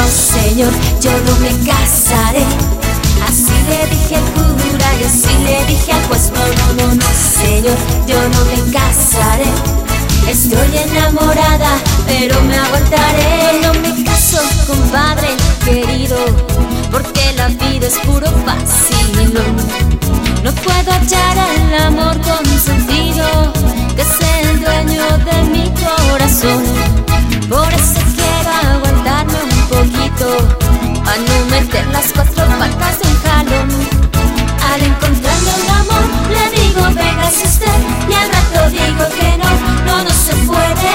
señor, yo no me casaré. Así le dije al cura y así le dije al juez, no, no, no, no, señor, yo no me casaré. Estoy enamorada, pero me aguantaré. No me caso, compadre querido, porque la vida es puro vacilón. No puedo hallar el amor con las cuatro patas en jalón. Al encontrarme el amor, le digo, venga si usted, y al rato digo que no, no, no se puede.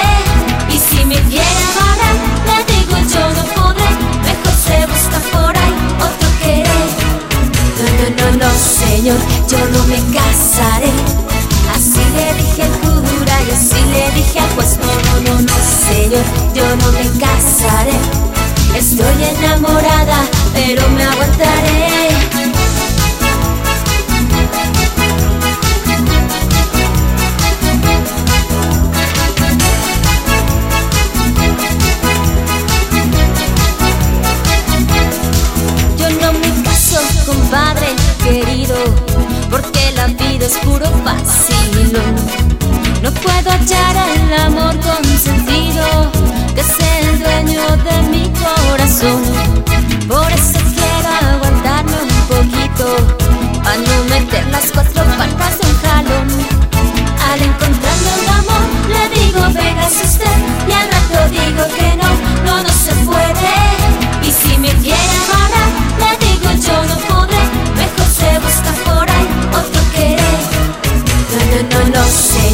Y si me quiere amarrar, le digo yo no podré, mejor se busca por ahí otro querer. No, no, no, no, señor, yo no me casaré. Así le dije al cura y así le dije al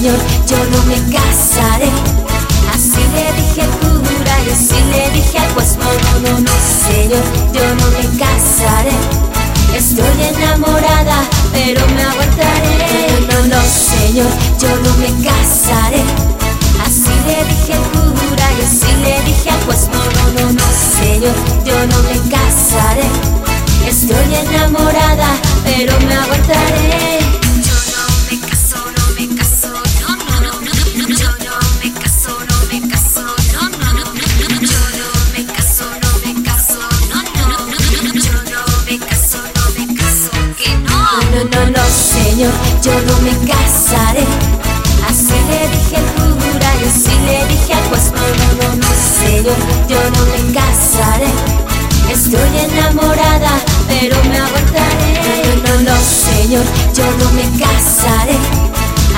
señor, yo no me casaré. Así le dije al cura y así le dije al juez, no, no, no, no, señor, yo no me casaré. Estoy enamorada, pero me aguantaré. No, no, no, señor, yo no me casaré. Así le dije al cura y así le dije al juez, no, no, no, no, señor, yo no me casaré. Estoy enamorada, pero me aguantaré. Yo no me casaré. Así le dije cura y así le dije al juez, no, no, señor, yo no me casaré. Estoy enamorada, pero me aguantaré. No, no, no, señor, yo no me casaré.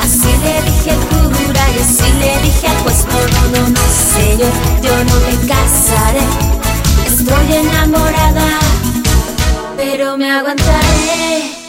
Así le dije al cura y así le dije al juez, no, no, no, no, señor, yo no me casaré. Estoy enamorada, pero me aguantaré.